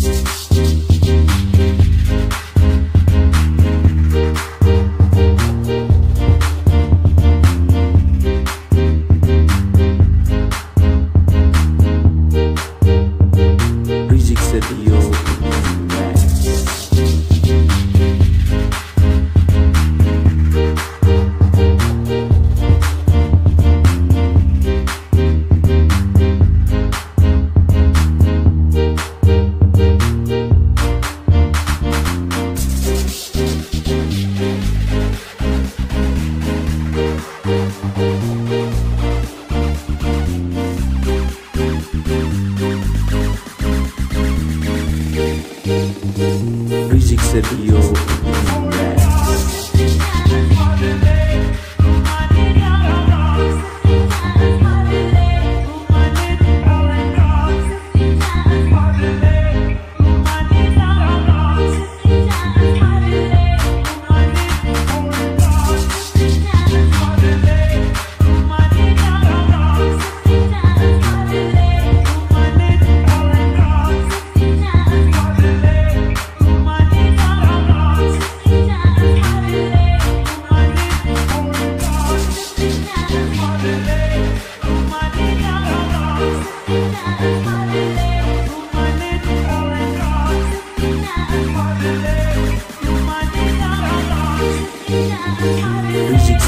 Rizik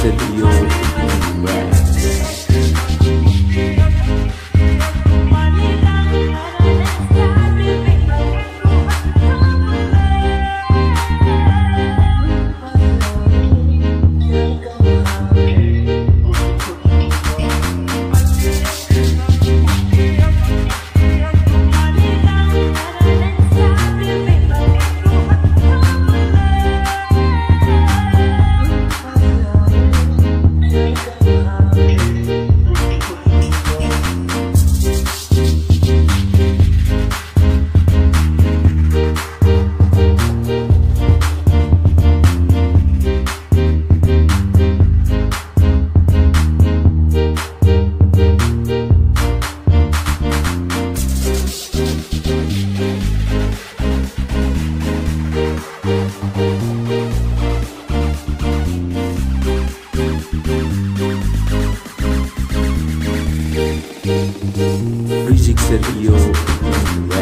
se dio. Sergio